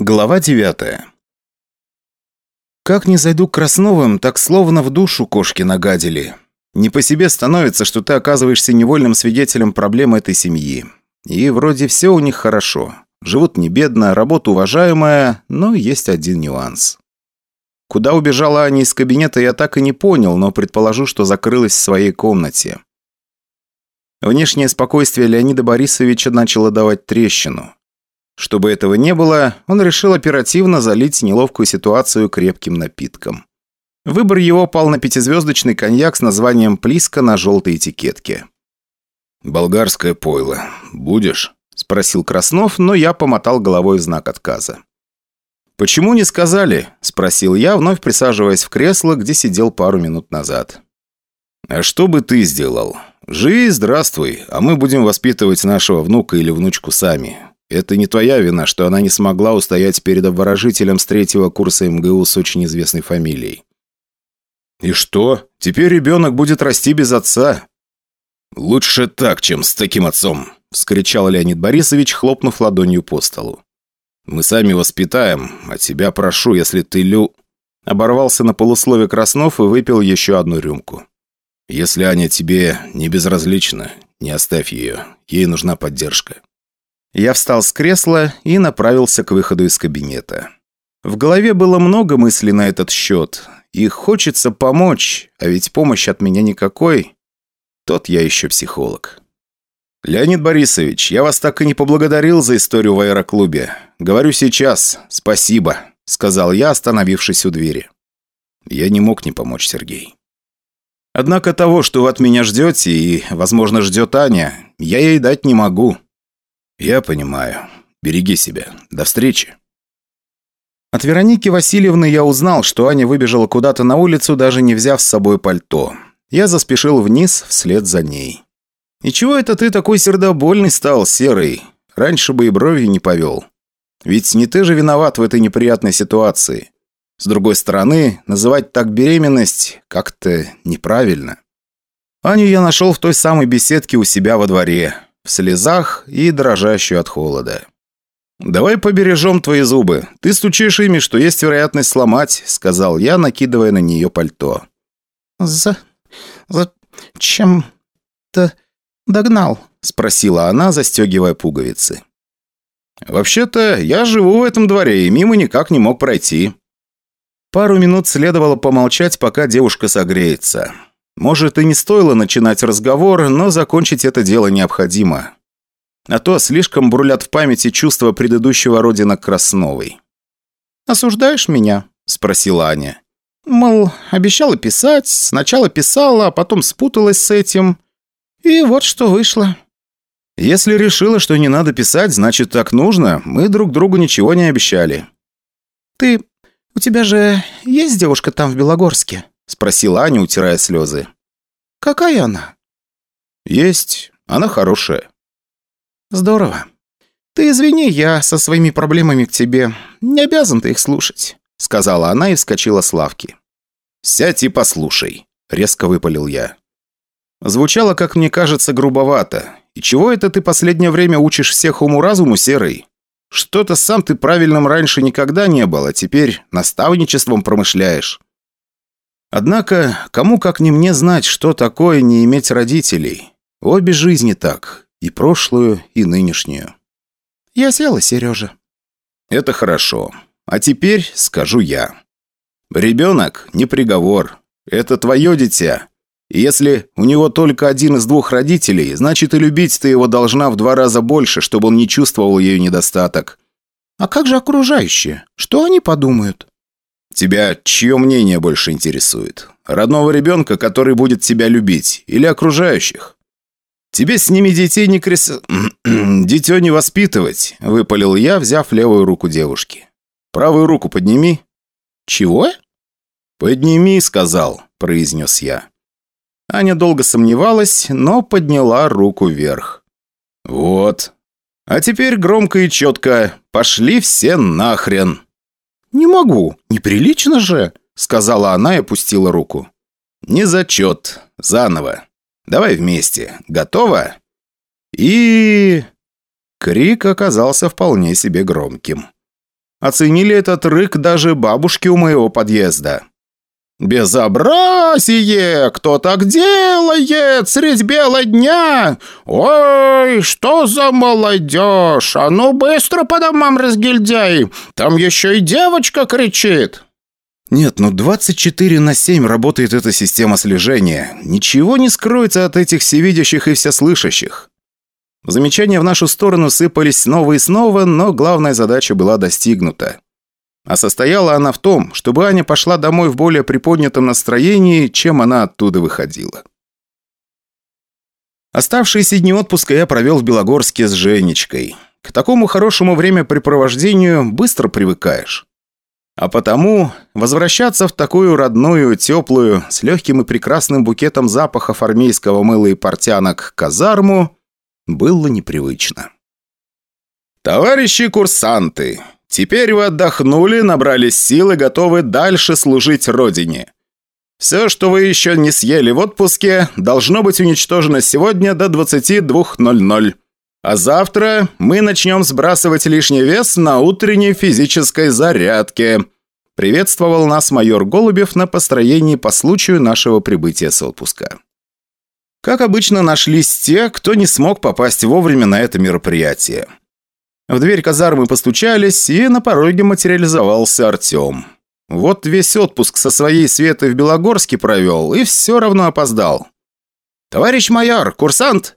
Глава 9 Как не зайду к Красновым, так словно в душу кошки нагадили. Не по себе становится, что ты оказываешься невольным свидетелем проблем этой семьи. И вроде все у них хорошо. Живут не бедно, работа уважаемая, но есть один нюанс. Куда убежала Аня из кабинета, я так и не понял, но предположу, что закрылась в своей комнате. Внешнее спокойствие Леонида Борисовича начало давать трещину. Чтобы этого не было, он решил оперативно залить неловкую ситуацию крепким напитком. Выбор его пал на пятизвездочный коньяк с названием «Плиска» на желтой этикетке. «Болгарское пойло. Будешь?» – спросил Краснов, но я помотал головой в знак отказа. «Почему не сказали?» – спросил я, вновь присаживаясь в кресло, где сидел пару минут назад. «А что бы ты сделал? Живи, здравствуй, а мы будем воспитывать нашего внука или внучку сами. Это не твоя вина, что она не смогла устоять перед обворожителем с третьего курса МГУ с очень известной фамилией. И что? Теперь ребенок будет расти без отца. Лучше так, чем с таким отцом, вскричал Леонид Борисович, хлопнув ладонью по столу. Мы сами воспитаем, а тебя прошу, если ты лю... Оборвался на полуслове Краснов и выпил еще одну рюмку. Если Аня тебе не безразлична, не оставь ее. Ей нужна поддержка. Я встал с кресла и направился к выходу из кабинета. В голове было много мыслей на этот счет, и хочется помочь, а ведь помощи от меня никакой. Тот я еще психолог. «Леонид Борисович, я вас так и не поблагодарил за историю в аэроклубе. Говорю сейчас. Спасибо», — сказал я, остановившись у двери. «Я не мог не помочь, Сергей». «Однако того, что вы от меня ждете, и, возможно, ждет Аня, я ей дать не могу». «Я понимаю. Береги себя. До встречи». От Вероники Васильевны я узнал, что Аня выбежала куда-то на улицу, даже не взяв с собой пальто. Я заспешил вниз вслед за ней. «И чего это ты такой сердобольный стал, Серый? Раньше бы и брови не повел. Ведь не ты же виноват в этой неприятной ситуации. С другой стороны, называть так беременность как-то неправильно». Аню я нашел в той самой беседке у себя во дворе в слезах и дрожащую от холода. «Давай побережем твои зубы. Ты стучишь ими, что есть вероятность сломать», — сказал я, накидывая на нее пальто. «За... за... чем-то догнал?» — спросила она, застегивая пуговицы. «Вообще-то, я живу в этом дворе и мимо никак не мог пройти». Пару минут следовало помолчать, пока девушка согреется. Может, и не стоило начинать разговор, но закончить это дело необходимо. А то слишком брулят в памяти чувства предыдущего родина Красновой. «Осуждаешь меня?» – спросила Аня. «Мол, обещала писать, сначала писала, а потом спуталась с этим. И вот что вышло». «Если решила, что не надо писать, значит, так нужно. Мы друг другу ничего не обещали». «Ты... у тебя же есть девушка там в Белогорске?» Спросила Аня, утирая слезы. «Какая она?» «Есть. Она хорошая». «Здорово. Ты извини, я со своими проблемами к тебе. Не обязан ты их слушать», сказала она и вскочила с лавки. «Сядь и послушай», — резко выпалил я. Звучало, как мне кажется, грубовато. И чего это ты последнее время учишь всех уму-разуму, Серый? Что-то сам ты правильным раньше никогда не был, а теперь наставничеством промышляешь. Однако, кому как не мне знать, что такое не иметь родителей. Обе жизни так, и прошлую, и нынешнюю. Я села, Сережа. Это хорошо. А теперь скажу я. Ребенок не приговор. Это твое дитя. И если у него только один из двух родителей, значит и любить ты его должна в два раза больше, чтобы он не чувствовал ее недостаток. А как же окружающие? Что они подумают? Тебя чье мнение больше интересует? Родного ребенка, который будет тебя любить, или окружающих? Тебе с ними детей не крес... Дитё не воспитывать, выпалил я, взяв левую руку девушки. Правую руку подними. Чего? Подними, сказал, произнес я. Аня долго сомневалась, но подняла руку вверх. Вот. А теперь громко и четко. Пошли все нахрен. «Не могу, неприлично же», — сказала она и опустила руку. «Не зачет. Заново. Давай вместе. Готово?» И... Крик оказался вполне себе громким. Оценили этот рык даже бабушки у моего подъезда. «Безобразие! Кто так делает средь бела дня? Ой, что за молодежь! А ну быстро по домам, разгильдяй! Там еще и девочка кричит!» Нет, ну 24 на 7 работает эта система слежения. Ничего не скроется от этих всевидящих и всеслышащих. Замечания в нашу сторону сыпались снова и снова, но главная задача была достигнута. А состояла она в том, чтобы Аня пошла домой в более приподнятом настроении, чем она оттуда выходила. Оставшиеся дни отпуска я провел в Белогорске с Женечкой. К такому хорошему времяпрепровождению быстро привыкаешь. А потому возвращаться в такую родную, теплую, с легким и прекрасным букетом запахов армейского мыла и портянок казарму было непривычно. «Товарищи курсанты, Теперь вы отдохнули, набрались сил и готовы дальше служить Родине. Все, что вы еще не съели в отпуске, должно быть уничтожено сегодня до 22.00. А завтра мы начнем сбрасывать лишний вес на утренней физической зарядке. Приветствовал нас майор Голубев на построении по случаю нашего прибытия с отпуска. Как обычно, нашлись те, кто не смог попасть вовремя на это мероприятие. В дверь казармы постучались, и на пороге материализовался Артем. Вот весь отпуск со своей Светой в Белогорске провел, и все равно опоздал. «Товарищ майор, курсант!»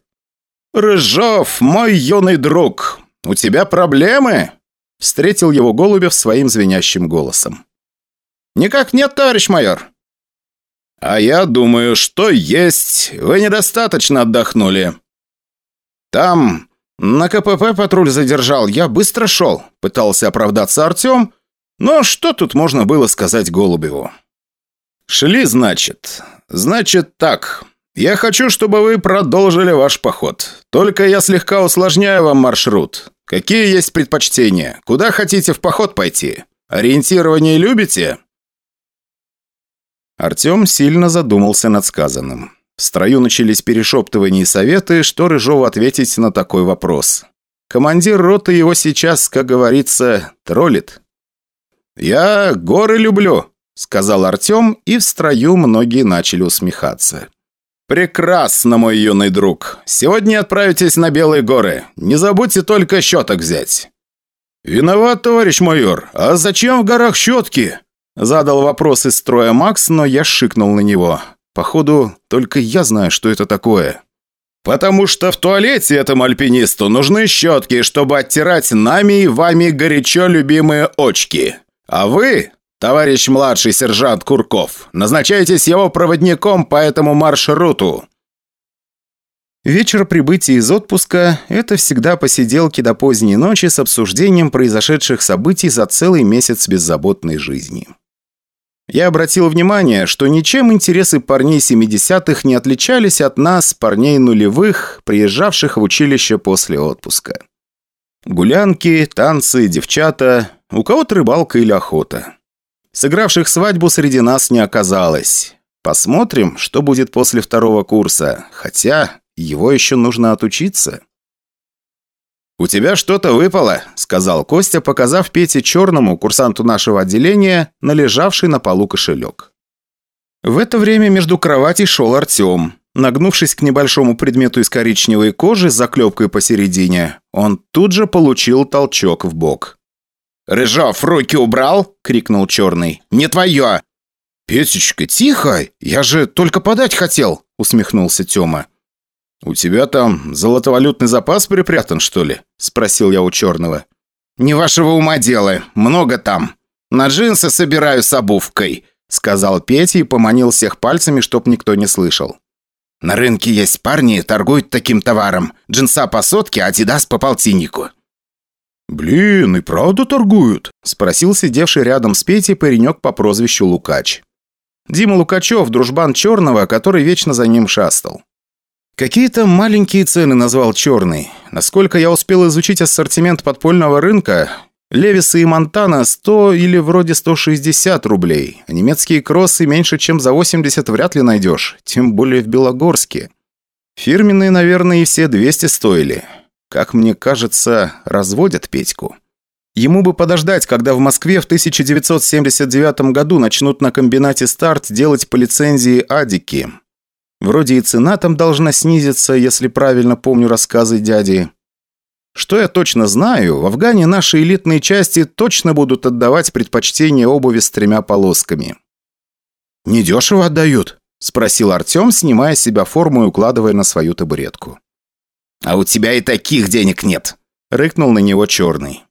«Рыжов, мой юный друг, у тебя проблемы?» Встретил его Голубев своим звенящим голосом. «Никак нет, товарищ майор». «А я думаю, что есть. Вы недостаточно отдохнули». «Там «На КПП патруль задержал, я быстро шел», – пытался оправдаться Артем. Но что тут можно было сказать Голубеву? «Шли, значит. Значит так. Я хочу, чтобы вы продолжили ваш поход. Только я слегка усложняю вам маршрут. Какие есть предпочтения? Куда хотите в поход пойти? Ориентирование любите?» Артем сильно задумался над сказанным. В строю начались перешептывания и советы, что Рыжову ответить на такой вопрос. Командир роты его сейчас, как говорится, троллит. «Я горы люблю», — сказал Артем, и в строю многие начали усмехаться. «Прекрасно, мой юный друг. Сегодня отправитесь на Белые горы. Не забудьте только щеток взять». «Виноват, товарищ майор. А зачем в горах щетки?» Задал вопрос из строя Макс, но я шикнул на него. Походу, только я знаю, что это такое. «Потому что в туалете этому альпинисту нужны щетки, чтобы оттирать нами и вами горячо любимые очки. А вы, товарищ младший сержант Курков, назначаетесь его проводником по этому маршруту». Вечер прибытия из отпуска – это всегда посиделки до поздней ночи с обсуждением произошедших событий за целый месяц беззаботной жизни. Я обратил внимание, что ничем интересы парней 70-х не отличались от нас, парней нулевых, приезжавших в училище после отпуска. Гулянки, танцы, девчата, у кого-то рыбалка или охота. Сыгравших свадьбу среди нас не оказалось. Посмотрим, что будет после второго курса, хотя его еще нужно отучиться. «У тебя что-то выпало», — сказал Костя, показав Пете Черному, курсанту нашего отделения, належавший на полу кошелек. В это время между кроватей шел Артем. Нагнувшись к небольшому предмету из коричневой кожи с заклепкой посередине, он тут же получил толчок в бок. «Рыжов, руки убрал!» — крикнул Черный. «Не твое!» «Петечка, тихо! Я же только подать хотел!» — усмехнулся Тёма. «У тебя там золотовалютный запас припрятан, что ли?» – спросил я у черного. «Не вашего ума дело. Много там. На джинсы собираю с обувкой», – сказал Петя и поманил всех пальцами, чтоб никто не слышал. «На рынке есть парни, торгуют таким товаром. Джинса по сотке, а Адидас по полтиннику». «Блин, и правда торгуют?» – спросил сидевший рядом с Петей паренек по прозвищу Лукач. Дима Лукачев, дружбан Черного, который вечно за ним шастал. Какие-то маленькие цены назвал черный. Насколько я успел изучить ассортимент подпольного рынка, Левисы и Монтана 100 или вроде 160 рублей, а немецкие кроссы меньше, чем за 80 вряд ли найдешь, тем более в Белогорске. Фирменные, наверное, и все 200 стоили. Как мне кажется, разводят Петьку. Ему бы подождать, когда в Москве в 1979 году начнут на комбинате «Старт» делать по лицензии «Адики». Вроде и цена там должна снизиться, если правильно помню рассказы дяди. Что я точно знаю, в Афгане наши элитные части точно будут отдавать предпочтение обуви с тремя полосками. «Недешево отдают?» – спросил Артем, снимая с себя форму и укладывая на свою табуретку. «А у тебя и таких денег нет!» – рыкнул на него черный.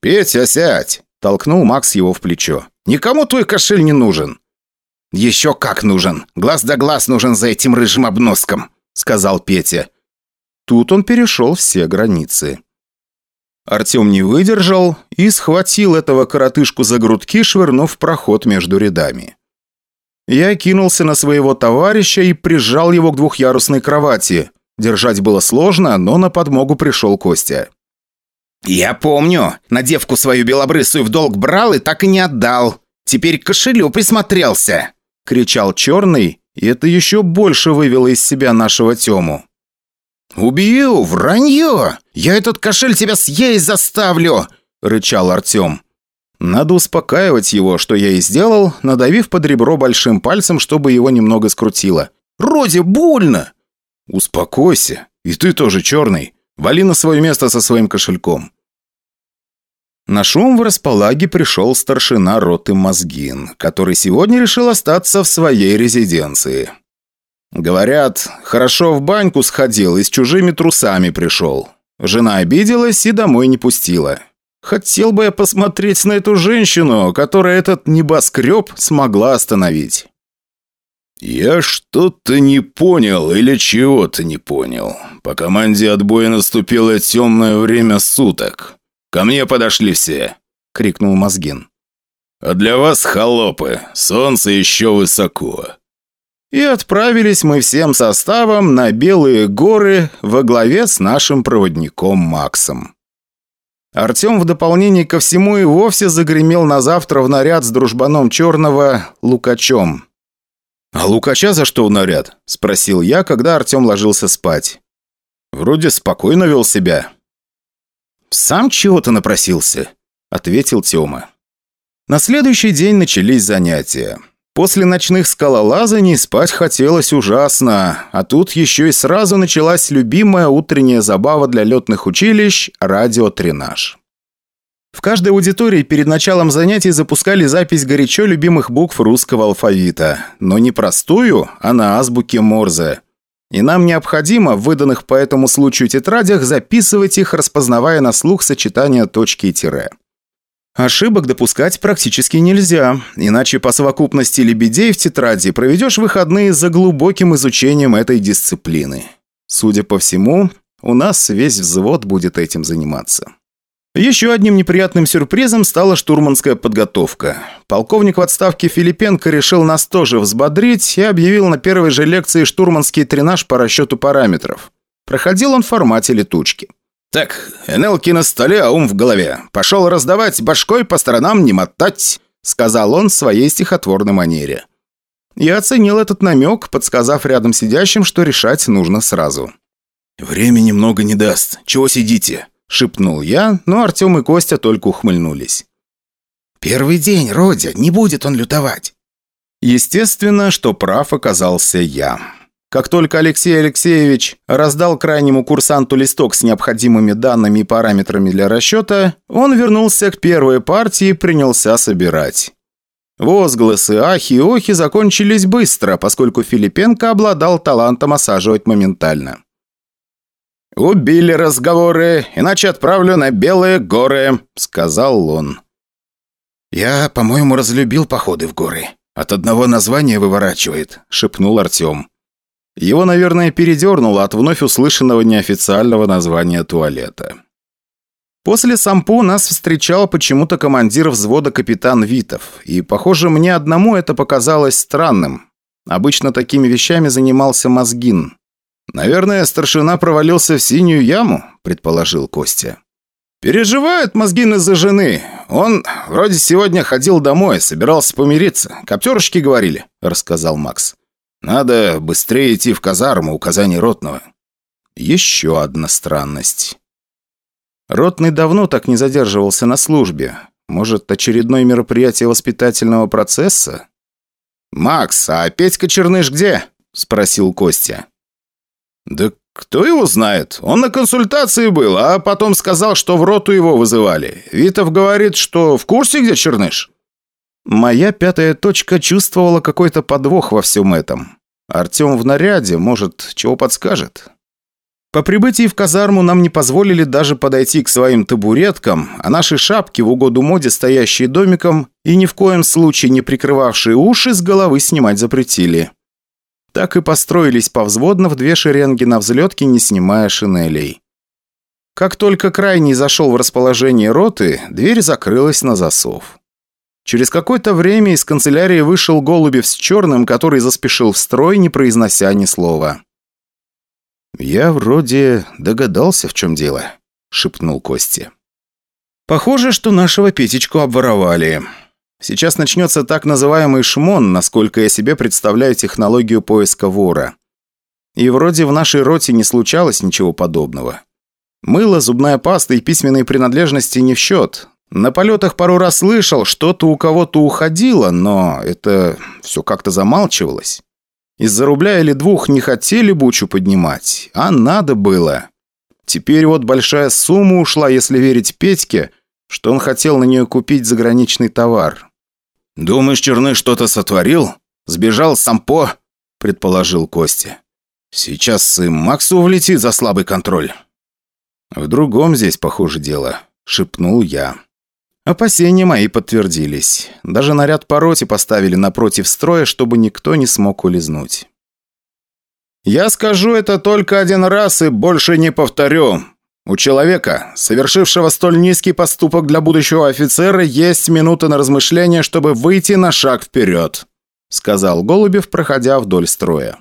«Петя, сядь!» – толкнул Макс его в плечо. «Никому твой кошель не нужен!» «Еще как нужен! Глаз да глаз нужен за этим рыжим обноском!» – сказал Петя. Тут он перешел все границы. Артем не выдержал и схватил этого коротышку за грудки, швырнув проход между рядами. Я кинулся на своего товарища и прижал его к двухъярусной кровати. Держать было сложно, но на подмогу пришел Костя. «Я помню. На девку свою белобрысую в долг брал и так и не отдал. Теперь к кошелю присмотрелся!» — кричал Черный, и это еще больше вывело из себя нашего Тему. «Убью! Вранье! Я этот кошель тебя съесть заставлю!» — рычал Артем. Надо успокаивать его, что я и сделал, надавив под ребро большим пальцем, чтобы его немного скрутило. «Роди, больно!» «Успокойся. И ты тоже черный. Вали на свое место со своим кошельком». На шум в располаге пришел старшина роты Мозгин, который сегодня решил остаться в своей резиденции. Говорят, хорошо в баньку сходил и с чужими трусами пришел. Жена обиделась и домой не пустила. Хотел бы я посмотреть на эту женщину, которая этот небоскреб смогла остановить. «Я что-то не понял или чего-то не понял. По команде отбоя наступило темное время суток. Ко мне подошли все», — крикнул Мозгин. «А для вас, холопы, солнце еще высоко». И отправились мы всем составом на Белые горы во главе с нашим проводником Максом. Артем в дополнение ко всему и вовсе загремел на завтра в наряд с дружбаном Черного Лукачом. «А Лукача за что в наряд?» – спросил я, когда Артем ложился спать. «Вроде спокойно вел себя». «Сам чего-то напросился», – ответил Тёма. На следующий день начались занятия. После ночных скалолазаний спать хотелось ужасно, а тут еще и сразу началась любимая утренняя забава для летных училищ – радиотренаж. В каждой аудитории перед началом занятий запускали запись горячо любимых букв русского алфавита, но не простую, а на азбуке Морзе. И нам необходимо в выданных по этому случаю тетрадях записывать их, распознавая на слух сочетания точки и тире. Ошибок допускать практически нельзя, иначе по совокупности лебедей в тетради проведешь выходные за глубоким изучением этой дисциплины. Судя по всему, у нас весь взвод будет этим заниматься. Еще одним неприятным сюрпризом стала штурманская подготовка. Полковник в отставке Филипенко решил нас тоже взбодрить и объявил на первой же лекции штурманский тренаж по расчету параметров. Проходил он в формате летучки. «Так, НЛки на столе, а ум в голове. Пошел раздавать башкой по сторонам не мотать», сказал он в своей стихотворной манере. Я оценил этот намек, подсказав рядом сидящим, что решать нужно сразу. «Времени много не даст. Чего сидите?» Шепнул я, но Артем и Костя только ухмыльнулись. «Первый день, Родя, не будет он лютовать». Естественно, что прав оказался я. Как только Алексей Алексеевич раздал крайнему курсанту листок с необходимыми данными и параметрами для расчета, он вернулся к первой партии и принялся собирать. Возгласы, ахи и охи закончились быстро, поскольку Филипенко обладал талантом осаживать моментально. «Убили разговоры, иначе отправлю на Белые горы», — сказал он. «Я, по-моему, разлюбил походы в горы. От одного названия выворачивает», — шепнул Артем. Его, наверное, передернуло от вновь услышанного неофициального названия туалета. После сампу нас встречал почему-то командир взвода капитан Витов, и, похоже, мне одному это показалось странным. Обычно такими вещами занимался Мозгин. «Наверное, старшина провалился в синюю яму», – предположил Костя. «Переживает Мозгин из-за жены. Он вроде сегодня ходил домой, собирался помириться. Коптерышки говорили», – рассказал Макс. «Надо быстрее идти в казарму, указаний ротного». Еще одна странность. Ротный давно так не задерживался на службе. Может, очередное мероприятие воспитательного процесса? «Макс, а Петька Черныш где?» – спросил Костя. «Да кто его знает? Он на консультации был, а потом сказал, что в роту его вызывали. Витов говорит, что в курсе, где Черныш?» Моя пятая точка чувствовала какой-то подвох во всем этом. Артем в наряде, может, чего подскажет? По прибытии в казарму нам не позволили даже подойти к своим табуреткам, а наши шапки в угоду моде, стоящие домиком, и ни в коем случае не прикрывавшие уши, с головы снимать запретили. Так и построились повзводно в две шеренги на взлетке, не снимая шинелей. Как только крайний зашел в расположение роты, дверь закрылась на засов. Через какое-то время из канцелярии вышел Голубев с черным, который заспешил в строй, не произнося ни слова. «Я вроде догадался, в чем дело», — шепнул Кости. «Похоже, что нашего Петечку обворовали. Сейчас начнется так называемый шмон, насколько я себе представляю технологию поиска вора. И вроде в нашей роте не случалось ничего подобного. Мыло, зубная паста и письменные принадлежности не в счет. На полетах пару раз слышал, что-то у кого-то уходило, но это все как-то замалчивалось. Из-за рубля или двух не хотели бучу поднимать, а надо было. Теперь вот большая сумма ушла, если верить Петьке, что он хотел на нее купить заграничный товар. «Думаешь, Черный что-то сотворил? Сбежал сампо?» – предположил Костя. «Сейчас и Максу влетит за слабый контроль». «В другом здесь, похоже, дело», – шепнул я. Опасения мои подтвердились. Даже наряд по роте поставили напротив строя, чтобы никто не смог улизнуть. «Я скажу это только один раз и больше не повторю. У человека, совершившего столь низкий поступок для будущего офицера, есть минута на размышление, чтобы выйти на шаг вперед», сказал Голубев, проходя вдоль строя.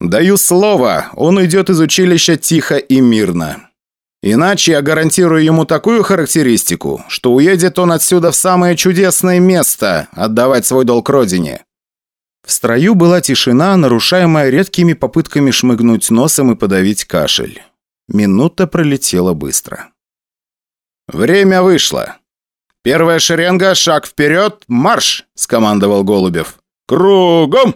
«Даю слово, он уйдет из училища тихо и мирно. Иначе я гарантирую ему такую характеристику, что уедет он отсюда в самое чудесное место отдавать свой долг родине». В строю была тишина, нарушаемая редкими попытками шмыгнуть носом и подавить кашель. Минута пролетела быстро. «Время вышло. Первая шеренга, шаг вперед, марш!» – скомандовал Голубев. «Кругом!»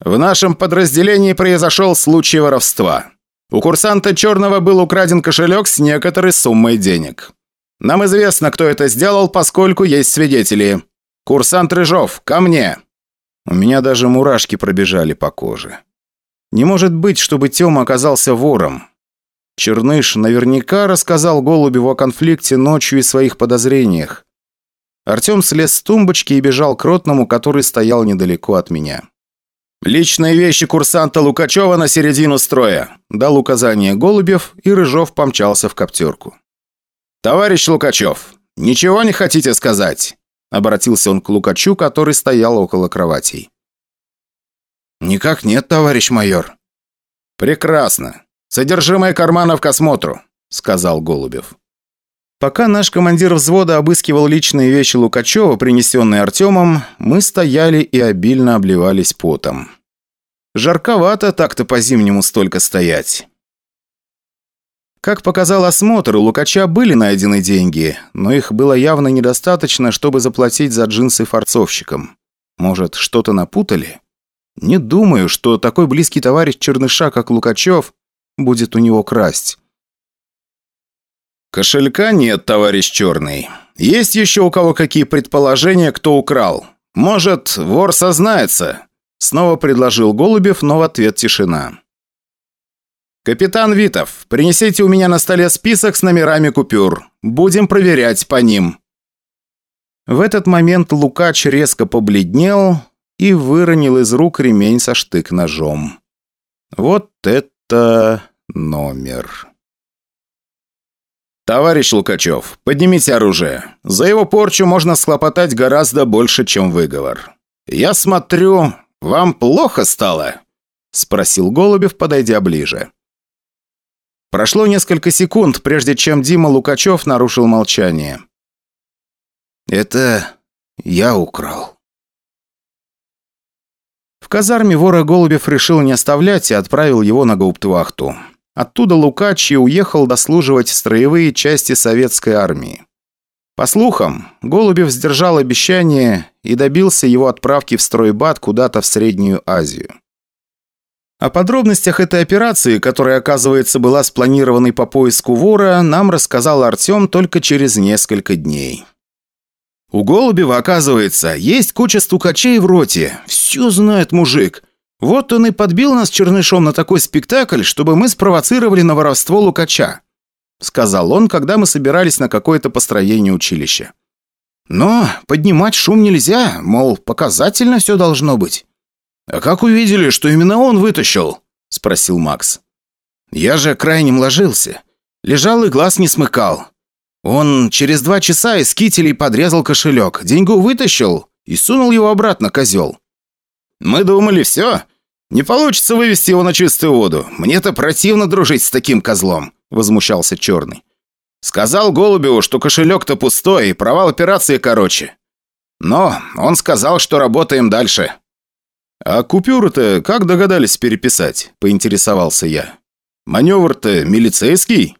В нашем подразделении произошел случай воровства. У курсанта Черного был украден кошелек с некоторой суммой денег. Нам известно, кто это сделал, поскольку есть свидетели. Курсант Рыжов, ко мне!» У меня даже мурашки пробежали по коже. Не может быть, чтобы Тёма оказался вором. Черныш наверняка рассказал Голубеву о конфликте ночью и своих подозрениях. Артем слез с тумбочки и бежал к ротному, который стоял недалеко от меня. «Личные вещи курсанта Лукачева на середину строя», – дал указание Голубев, и Рыжов помчался в коптерку. «Товарищ Лукачев, ничего не хотите сказать?» – обратился он к Лукачу, который стоял около кроватей. «Никак нет, товарищ майор». «Прекрасно. Содержимое карманов к осмотру», – сказал Голубев. Пока наш командир взвода обыскивал личные вещи Лукачева, принесенные Артемом, мы стояли и обильно обливались потом. Жарковато так-то по-зимнему столько стоять. Как показал осмотр, у Лукача были найдены деньги, но их было явно недостаточно, чтобы заплатить за джинсы форцовщикам. Может, что-то напутали? Не думаю, что такой близкий товарищ Черныша, как Лукачев, будет у него красть. «Кошелька нет, товарищ Черный. Есть еще у кого какие предположения, кто украл? Может, вор сознается?» Снова предложил Голубев, но в ответ тишина. «Капитан Витов, принесите у меня на столе список с номерами купюр. Будем проверять по ним». В этот момент Лукач резко побледнел и выронил из рук ремень со штык-ножом. Вот это номер. «Товарищ Лукачев, поднимите оружие. За его порчу можно схлопотать гораздо больше, чем выговор. Я смотрю, вам плохо стало?» Спросил Голубев, подойдя ближе. Прошло несколько секунд, прежде чем Дима Лукачев нарушил молчание. «Это я украл». Казарме вора Голубев решил не оставлять и отправил его на гауптвахту. Оттуда Лукачи уехал дослуживать строевые части советской армии. По слухам, Голубев сдержал обещание и добился его отправки в стройбат куда-то в Среднюю Азию. О подробностях этой операции, которая, оказывается, была спланированной по поиску вора, нам рассказал Артем только через несколько дней. У Голубева, оказывается, есть куча стукачей в роте. Все знает мужик. Вот он и подбил нас чернышом на такой спектакль, чтобы мы спровоцировали на воровство Лукача. Сказал он, когда мы собирались на какое-то построение училища. Но поднимать шум нельзя, мол, показательно все должно быть. «А как увидели, что именно он вытащил?» – спросил Макс. «Я же крайним ложился. Лежал и глаз не смыкал. Он через два часа из кителей подрезал кошелек, деньгу вытащил и сунул его обратно, козел. Мы думали, все, не получится вывести его на чистую воду. Мне-то противно дружить с таким козлом», – возмущался Черный. «Сказал Голубеву, что кошелек-то пустой и провал операции короче. Но он сказал, что работаем дальше». «А купюры-то как догадались переписать?» – поинтересовался я. «Маневр-то милицейский?»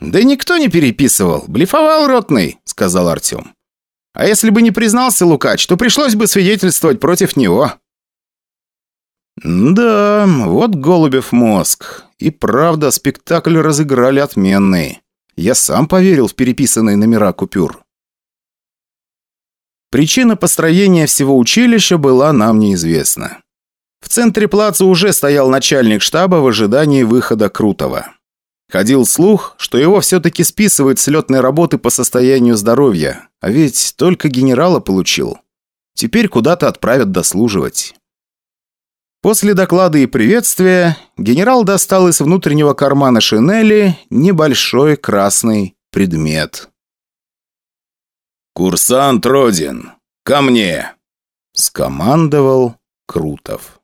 «Да никто не переписывал. Блефовал ротный», – сказал Артем. «А если бы не признался Лукач, то пришлось бы свидетельствовать против него». «Да, вот Голубев мозг. И правда, спектакль разыграли отменный. Я сам поверил в переписанные номера купюр». Причина построения всего училища была нам неизвестна. В центре плаца уже стоял начальник штаба в ожидании выхода Крутого. Ходил слух, что его все-таки списывают с летной работы по состоянию здоровья, а ведь только генерала получил. Теперь куда-то отправят дослуживать. После доклада и приветствия генерал достал из внутреннего кармана шинели небольшой красный предмет. «Курсант Родин, ко мне!» – скомандовал Крутов.